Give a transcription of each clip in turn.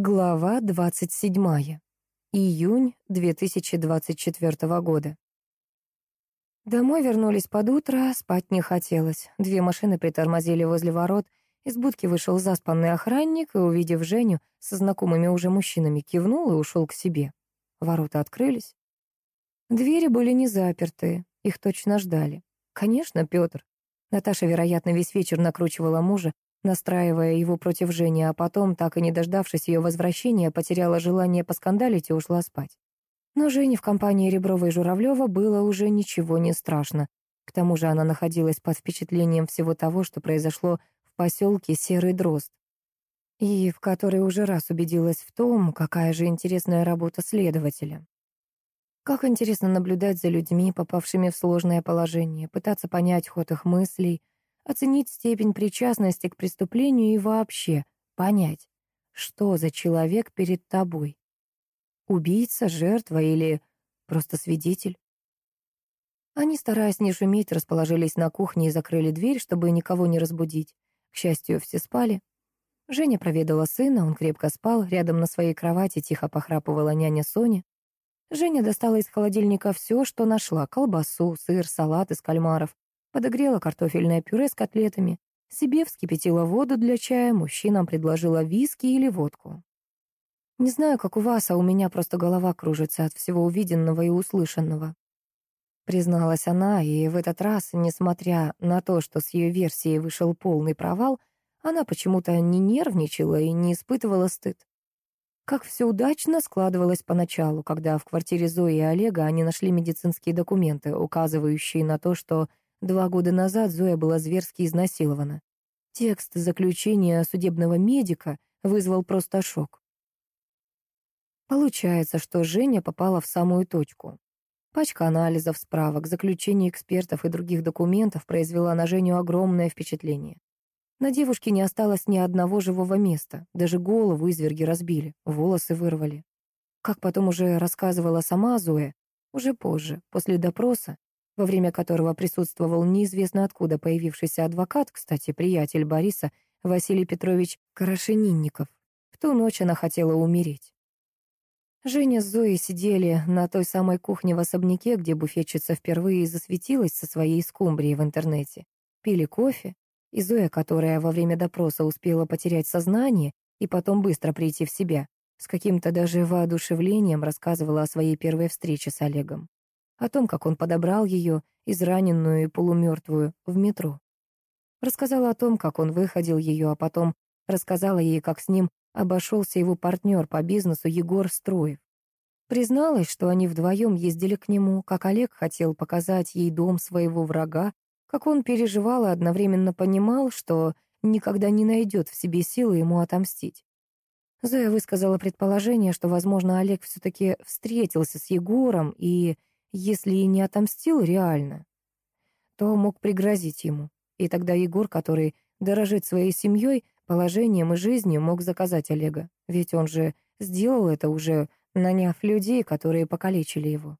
Глава 27. Июнь 2024 года. Домой вернулись под утро, спать не хотелось. Две машины притормозили возле ворот. Из будки вышел заспанный охранник и, увидев Женю со знакомыми уже мужчинами, кивнул и ушел к себе. Ворота открылись. Двери были не заперты, их точно ждали. Конечно, Петр. Наташа, вероятно, весь вечер накручивала мужа, настраивая его против Жени, а потом, так и не дождавшись ее возвращения, потеряла желание поскандалить и ушла спать. Но Жене в компании Реброва и Журавлева было уже ничего не страшно. К тому же она находилась под впечатлением всего того, что произошло в поселке Серый Дрозд, и в которой уже раз убедилась в том, какая же интересная работа следователя. Как интересно наблюдать за людьми, попавшими в сложное положение, пытаться понять ход их мыслей — оценить степень причастности к преступлению и вообще понять, что за человек перед тобой. Убийца, жертва или просто свидетель? Они, стараясь не шуметь, расположились на кухне и закрыли дверь, чтобы никого не разбудить. К счастью, все спали. Женя проведала сына, он крепко спал, рядом на своей кровати тихо похрапывала няня Соня. Женя достала из холодильника все, что нашла — колбасу, сыр, салат из кальмаров, Подогрела картофельное пюре с котлетами. Себе вскипятила воду для чая, мужчинам предложила виски или водку. Не знаю, как у вас, а у меня просто голова кружится от всего увиденного и услышанного. Призналась она, и в этот раз, несмотря на то, что с ее версией вышел полный провал, она почему-то не нервничала и не испытывала стыд. Как все удачно складывалось поначалу, когда в квартире Зои и Олега они нашли медицинские документы, указывающие на то, что Два года назад Зоя была зверски изнасилована. Текст заключения судебного медика вызвал просто шок. Получается, что Женя попала в самую точку. Пачка анализов, справок, заключений экспертов и других документов произвела на Женю огромное впечатление. На девушке не осталось ни одного живого места, даже голову изверги разбили, волосы вырвали. Как потом уже рассказывала сама Зоя, уже позже, после допроса, во время которого присутствовал неизвестно откуда появившийся адвокат, кстати, приятель Бориса, Василий Петрович Карашенинников. В ту ночь она хотела умереть. Женя с Зоей сидели на той самой кухне в особняке, где буфетчица впервые засветилась со своей скумбрией в интернете. Пили кофе, и Зоя, которая во время допроса успела потерять сознание и потом быстро прийти в себя, с каким-то даже воодушевлением рассказывала о своей первой встрече с Олегом о том, как он подобрал ее, израненную и полумертвую, в метро. Рассказала о том, как он выходил ее, а потом рассказала ей, как с ним обошелся его партнер по бизнесу Егор Строев. Призналась, что они вдвоем ездили к нему, как Олег хотел показать ей дом своего врага, как он переживал и одновременно понимал, что никогда не найдет в себе силы ему отомстить. Зоя высказала предположение, что, возможно, Олег все-таки встретился с Егором и если и не отомстил реально, то мог пригрозить ему. И тогда Егор, который дорожит своей семьей, положением и жизнью, мог заказать Олега. Ведь он же сделал это уже, наняв людей, которые покалечили его.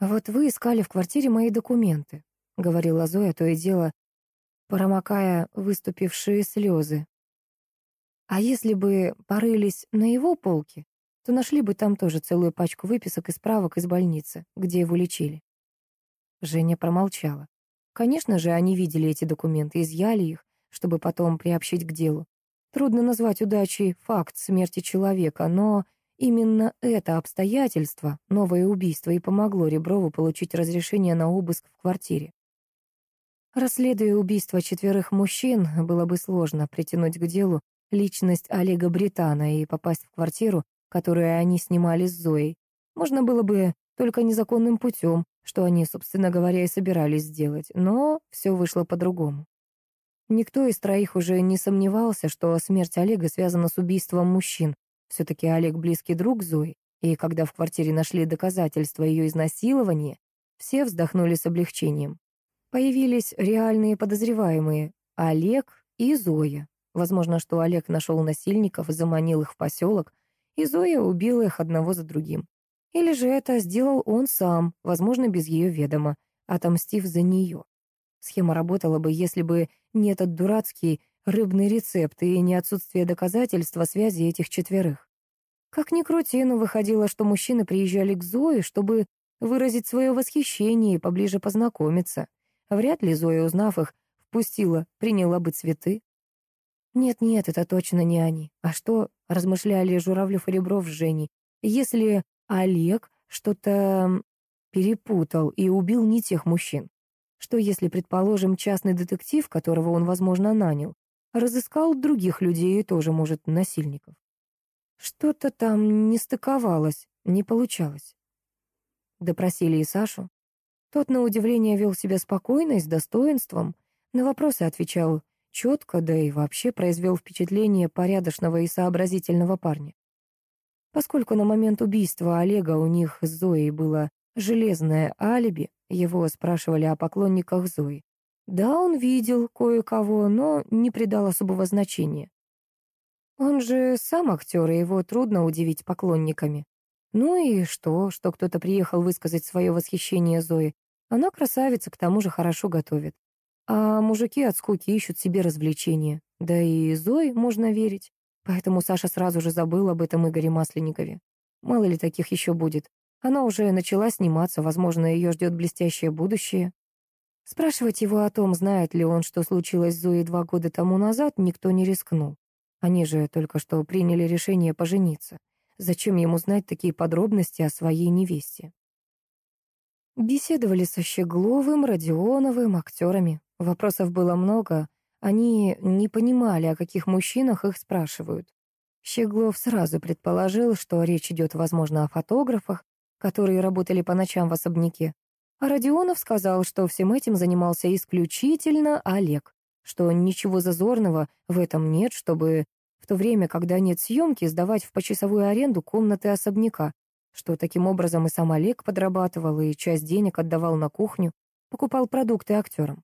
«Вот вы искали в квартире мои документы», — говорила Зоя, то и дело, промокая выступившие слезы. «А если бы порылись на его полке, то нашли бы там тоже целую пачку выписок и справок из больницы, где его лечили. Женя промолчала. Конечно же, они видели эти документы, изъяли их, чтобы потом приобщить к делу. Трудно назвать удачей факт смерти человека, но именно это обстоятельство, новое убийство, и помогло Реброву получить разрешение на обыск в квартире. Расследуя убийство четверых мужчин, было бы сложно притянуть к делу личность Олега Британа и попасть в квартиру, которую они снимали с Зоей, можно было бы только незаконным путем, что они, собственно говоря, и собирались сделать, но все вышло по-другому. Никто из троих уже не сомневался, что смерть Олега связана с убийством мужчин. Все-таки Олег близкий друг Зои, и когда в квартире нашли доказательства ее изнасилования, все вздохнули с облегчением. Появились реальные подозреваемые — Олег и Зоя. Возможно, что Олег нашел насильников и заманил их в поселок, и Зоя убила их одного за другим. Или же это сделал он сам, возможно, без ее ведома, отомстив за нее. Схема работала бы, если бы не этот дурацкий рыбный рецепт и не отсутствие доказательства связи этих четверых. Как ни крути, но выходило, что мужчины приезжали к Зое, чтобы выразить свое восхищение и поближе познакомиться. Вряд ли Зоя, узнав их, впустила, приняла бы цветы. Нет-нет, это точно не они. А что, размышляли Журавлев и Ребров с Женей, если Олег что-то перепутал и убил не тех мужчин? Что если, предположим, частный детектив, которого он, возможно, нанял, разыскал других людей и тоже, может, насильников? Что-то там не стыковалось, не получалось. Допросили и Сашу. Тот, на удивление, вел себя спокойно и с достоинством, на вопросы отвечал четко, да и вообще произвел впечатление порядочного и сообразительного парня. Поскольку на момент убийства Олега у них с Зоей было железное алиби, его спрашивали о поклонниках Зои. Да, он видел кое-кого, но не придал особого значения. Он же сам актер, и его трудно удивить поклонниками. Ну и что, что кто-то приехал высказать свое восхищение Зои? Она красавица, к тому же хорошо готовит. А мужики от скуки ищут себе развлечения. Да и Зои можно верить. Поэтому Саша сразу же забыл об этом Игоре Масленникове. Мало ли таких еще будет. Она уже начала сниматься, возможно, ее ждет блестящее будущее. Спрашивать его о том, знает ли он, что случилось с Зоей два года тому назад, никто не рискнул. Они же только что приняли решение пожениться. Зачем ему знать такие подробности о своей невесте? Беседовали со Щегловым, Родионовым, актерами. Вопросов было много. Они не понимали, о каких мужчинах их спрашивают. Щеглов сразу предположил, что речь идет, возможно, о фотографах, которые работали по ночам в особняке. А Родионов сказал, что всем этим занимался исключительно Олег, что ничего зазорного в этом нет, чтобы в то время, когда нет съемки, сдавать в почасовую аренду комнаты особняка, что таким образом и сам Олег подрабатывал, и часть денег отдавал на кухню, покупал продукты актерам.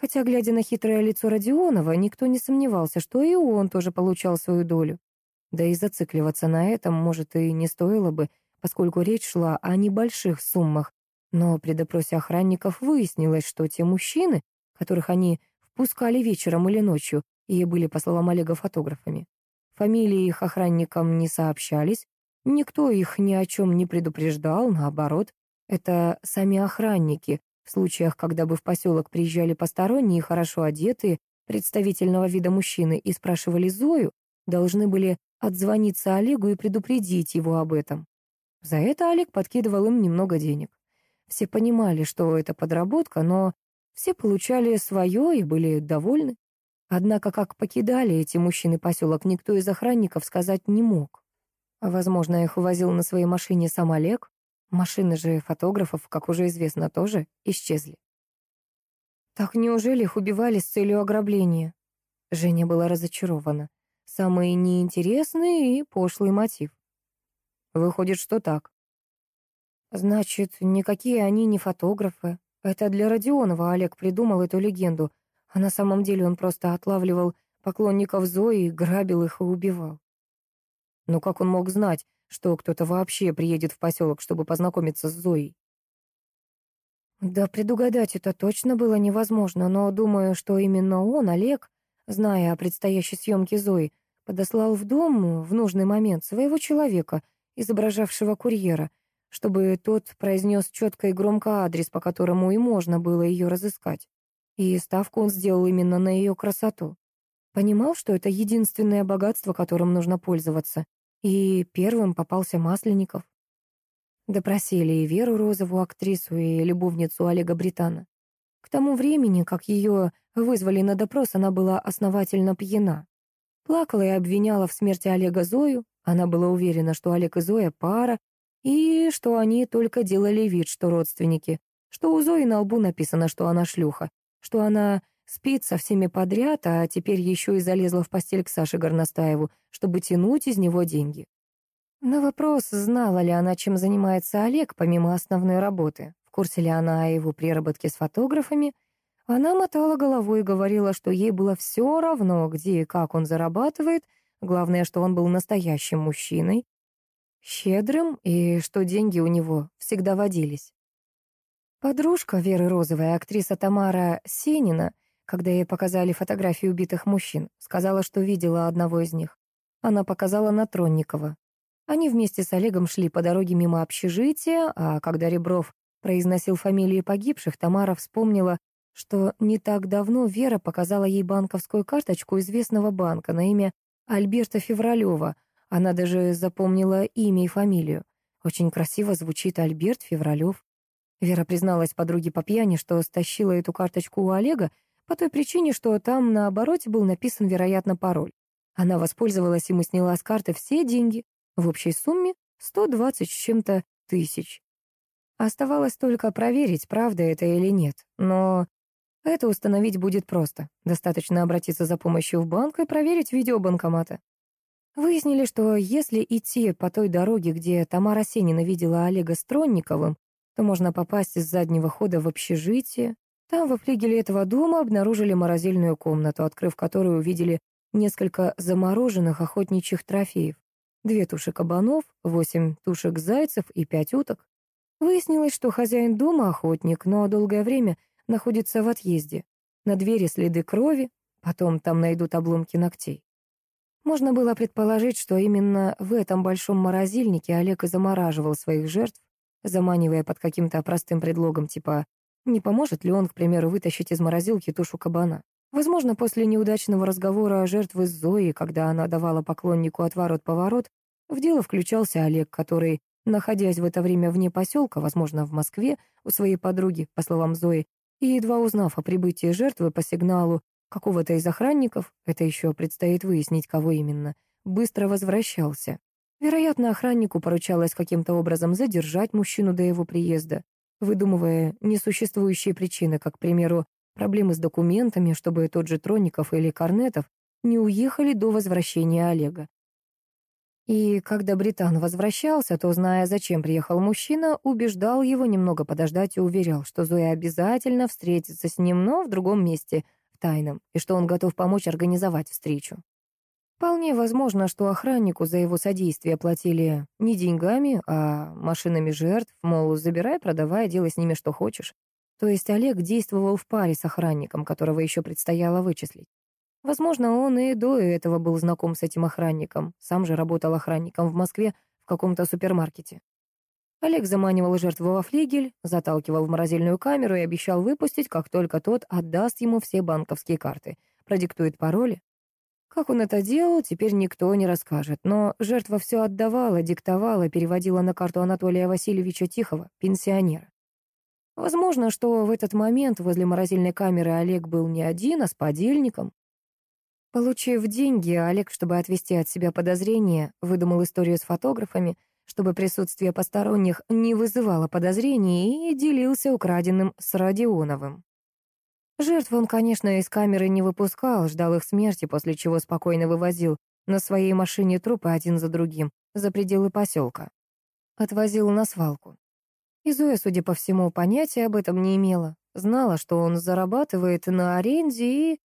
Хотя, глядя на хитрое лицо Родионова, никто не сомневался, что и он тоже получал свою долю. Да и зацикливаться на этом, может, и не стоило бы, поскольку речь шла о небольших суммах. Но при допросе охранников выяснилось, что те мужчины, которых они впускали вечером или ночью, и были, по словам Олега, фотографами, фамилии их охранникам не сообщались, никто их ни о чем не предупреждал, наоборот, это сами охранники, в случаях, когда бы в поселок приезжали посторонние, хорошо одетые, представительного вида мужчины и спрашивали Зою, должны были отзвониться Олегу и предупредить его об этом. За это Олег подкидывал им немного денег. Все понимали, что это подработка, но все получали свое и были довольны. Однако, как покидали эти мужчины поселок, никто из охранников сказать не мог. Возможно, их увозил на своей машине сам Олег. Машины же фотографов, как уже известно, тоже исчезли. Так неужели их убивали с целью ограбления? Женя была разочарована. Самый неинтересный и пошлый мотив. Выходит, что так. Значит, никакие они не фотографы. Это для Родионова Олег придумал эту легенду, а на самом деле он просто отлавливал поклонников Зои, грабил их и убивал. Но как он мог знать, что кто-то вообще приедет в поселок, чтобы познакомиться с Зоей? Да предугадать это точно было невозможно, но думаю, что именно он, Олег, зная о предстоящей съемке Зои, подослал в дом в нужный момент своего человека — изображавшего курьера, чтобы тот произнес четко и громко адрес, по которому и можно было ее разыскать. И ставку он сделал именно на ее красоту. Понимал, что это единственное богатство, которым нужно пользоваться. И первым попался Масленников. Допросили и Веру Розову, актрису, и любовницу Олега Британа. К тому времени, как ее вызвали на допрос, она была основательно пьяна. Плакала и обвиняла в смерти Олега Зою, она была уверена, что Олег и Зоя пара, и что они только делали вид, что родственники, что у Зои на лбу написано, что она шлюха, что она спит со всеми подряд, а теперь еще и залезла в постель к Саше Горностаеву, чтобы тянуть из него деньги. На вопрос, знала ли она, чем занимается Олег, помимо основной работы, в курсе ли она о его приработке с фотографами, она мотала головой и говорила, что ей было все равно, где и как он зарабатывает — Главное, что он был настоящим мужчиной, щедрым, и что деньги у него всегда водились. Подружка Веры Розовой, актриса Тамара Сенина, когда ей показали фотографии убитых мужчин. Сказала, что видела одного из них. Она показала на Тронникова. Они вместе с Олегом шли по дороге мимо общежития, а когда Ребров произносил фамилии погибших, Тамара вспомнила, что не так давно Вера показала ей банковскую карточку известного банка на имя Альберта Февралева. Она даже запомнила имя и фамилию. Очень красиво звучит Альберт Февралев. Вера призналась подруге по пьяни, что стащила эту карточку у Олега по той причине, что там на обороте был написан, вероятно, пароль. Она воспользовалась им и сняла с карты все деньги, в общей сумме 120 с чем-то тысяч. Оставалось только проверить, правда это или нет. Но это установить будет просто. Достаточно обратиться за помощью в банк и проверить видео банкомата. Выяснили, что если идти по той дороге, где Тамара Сенина видела Олега Стронниковым, то можно попасть из заднего хода в общежитие. Там, во флигеле этого дома, обнаружили морозильную комнату, открыв которую увидели несколько замороженных охотничьих трофеев. Две туши кабанов, восемь тушек зайцев и пять уток. Выяснилось, что хозяин дома охотник, но долгое время находится в отъезде. На двери следы крови, потом там найдут обломки ногтей. Можно было предположить, что именно в этом большом морозильнике Олег и замораживал своих жертв, заманивая под каким-то простым предлогом, типа «не поможет ли он, к примеру, вытащить из морозилки тушу кабана?». Возможно, после неудачного разговора жертвы с Зоей, когда она давала поклоннику отворот-поворот, в дело включался Олег, который, находясь в это время вне поселка, возможно, в Москве, у своей подруги, по словам Зои, и едва узнав о прибытии жертвы по сигналу какого-то из охранников, это еще предстоит выяснить, кого именно, быстро возвращался. Вероятно, охраннику поручалось каким-то образом задержать мужчину до его приезда, выдумывая несуществующие причины, как, к примеру, проблемы с документами, чтобы тот же Тронников или Корнетов не уехали до возвращения Олега. И когда Британ возвращался, то, зная, зачем приехал мужчина, убеждал его немного подождать и уверял, что Зоя обязательно встретится с ним, но в другом месте, в тайном, и что он готов помочь организовать встречу. Вполне возможно, что охраннику за его содействие платили не деньгами, а машинами жертв, мол, забирай, продавай, делай с ними что хочешь. То есть Олег действовал в паре с охранником, которого еще предстояло вычислить. Возможно, он и до этого был знаком с этим охранником, сам же работал охранником в Москве в каком-то супермаркете. Олег заманивал жертву во флигель, заталкивал в морозильную камеру и обещал выпустить, как только тот отдаст ему все банковские карты, продиктует пароли, как он это делал, теперь никто не расскажет, но жертва все отдавала, диктовала, переводила на карту Анатолия Васильевича Тихого, пенсионера. Возможно, что в этот момент возле морозильной камеры Олег был не один, а с подельником. Получив деньги, Олег, чтобы отвести от себя подозрения, выдумал историю с фотографами, чтобы присутствие посторонних не вызывало подозрений и делился украденным с Родионовым. Жертв он, конечно, из камеры не выпускал, ждал их смерти, после чего спокойно вывозил на своей машине трупы один за другим за пределы поселка. Отвозил на свалку. И Зоя, судя по всему, понятия об этом не имела. Знала, что он зарабатывает на аренде и...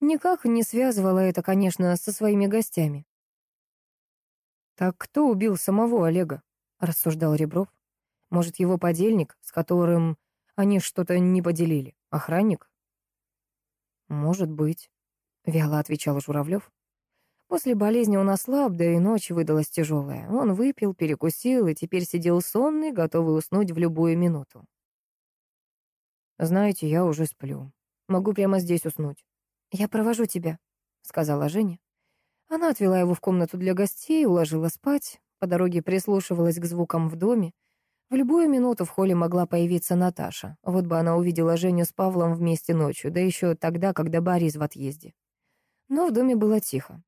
Никак не связывала это, конечно, со своими гостями. «Так кто убил самого Олега?» — рассуждал Ребров. «Может, его подельник, с которым они что-то не поделили?» Охранник? Может быть, вяло отвечал Журавлев. После болезни он ослаб, да и ночь выдалась тяжелая. Он выпил, перекусил и теперь сидел сонный, готовый уснуть в любую минуту. «Знаете, я уже сплю. Могу прямо здесь уснуть». «Я провожу тебя», — сказала Женя. Она отвела его в комнату для гостей, уложила спать, по дороге прислушивалась к звукам в доме. В любую минуту в холле могла появиться Наташа. Вот бы она увидела Женю с Павлом вместе ночью, да еще тогда, когда Борис в отъезде. Но в доме было тихо.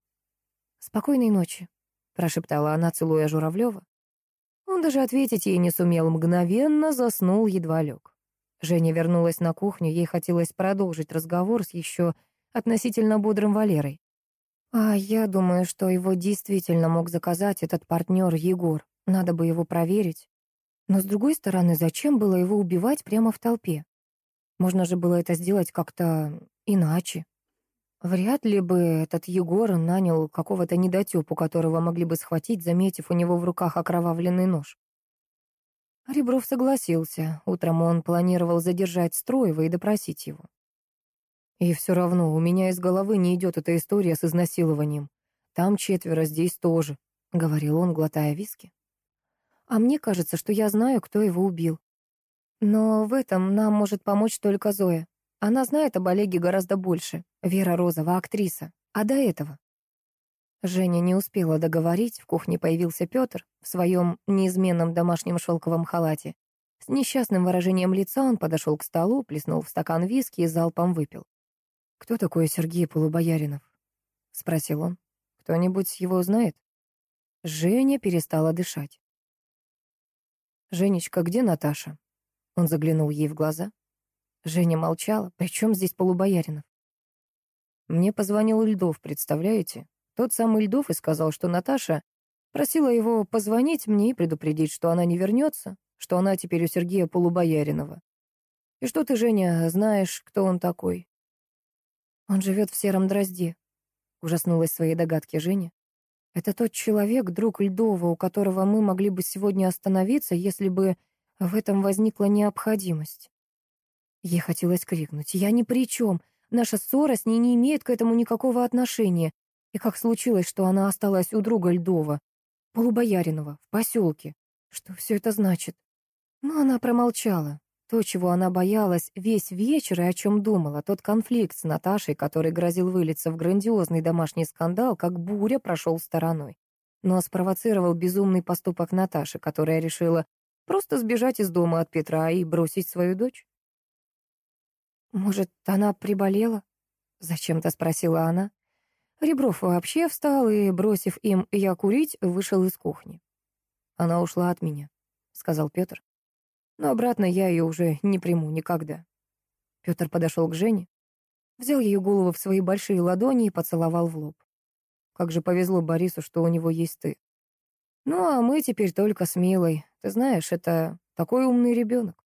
«Спокойной ночи», — прошептала она, целуя Журавлева. Он даже ответить ей не сумел, мгновенно заснул, едва лег. Женя вернулась на кухню, ей хотелось продолжить разговор с еще относительно бодрым Валерой. А я думаю, что его действительно мог заказать этот партнер Егор. Надо бы его проверить. Но, с другой стороны, зачем было его убивать прямо в толпе? Можно же было это сделать как-то иначе. Вряд ли бы этот Егор нанял какого-то недотепу, которого могли бы схватить, заметив у него в руках окровавленный нож. Ребров согласился. Утром он планировал задержать Строева и допросить его. И все равно у меня из головы не идет эта история с изнасилованием. Там четверо, здесь тоже, — говорил он, глотая виски. А мне кажется, что я знаю, кто его убил. Но в этом нам может помочь только Зоя. Она знает об Олеге гораздо больше. Вера Розова, актриса. А до этого? Женя не успела договорить, в кухне появился Петр в своем неизменном домашнем шелковом халате. С несчастным выражением лица он подошел к столу, плеснул в стакан виски и залпом выпил. «Кто такой Сергей Полубояринов?» — спросил он. «Кто-нибудь его знает?» Женя перестала дышать. «Женечка, где Наташа?» Он заглянул ей в глаза. Женя молчала. «При чем здесь Полубояринов?» Мне позвонил Льдов, представляете? Тот самый Льдов и сказал, что Наташа просила его позвонить мне и предупредить, что она не вернется, что она теперь у Сергея Полубояринова. И что ты, Женя, знаешь, кто он такой? Он живет в сером дрозде, ужаснулась своей догадки Женя. Это тот человек, друг Льдова, у которого мы могли бы сегодня остановиться, если бы в этом возникла необходимость. Ей хотелось крикнуть. «Я ни при чем. Наша ссора с ней не имеет к этому никакого отношения. И как случилось, что она осталась у друга Льдова, Полубояринова, в поселке? Что все это значит? Но она промолчала. То, чего она боялась весь вечер и о чем думала, тот конфликт с Наташей, который грозил вылиться в грандиозный домашний скандал, как буря прошел стороной. Но спровоцировал безумный поступок Наташи, которая решила просто сбежать из дома от Петра и бросить свою дочь. «Может, она приболела?» — зачем-то спросила она. Ребров вообще встал и, бросив им «я курить», вышел из кухни. «Она ушла от меня», — сказал Петр. «Но обратно я ее уже не приму никогда». Петр подошел к Жене, взял ее голову в свои большие ладони и поцеловал в лоб. Как же повезло Борису, что у него есть ты. Ну, а мы теперь только с Милой. Ты знаешь, это такой умный ребенок.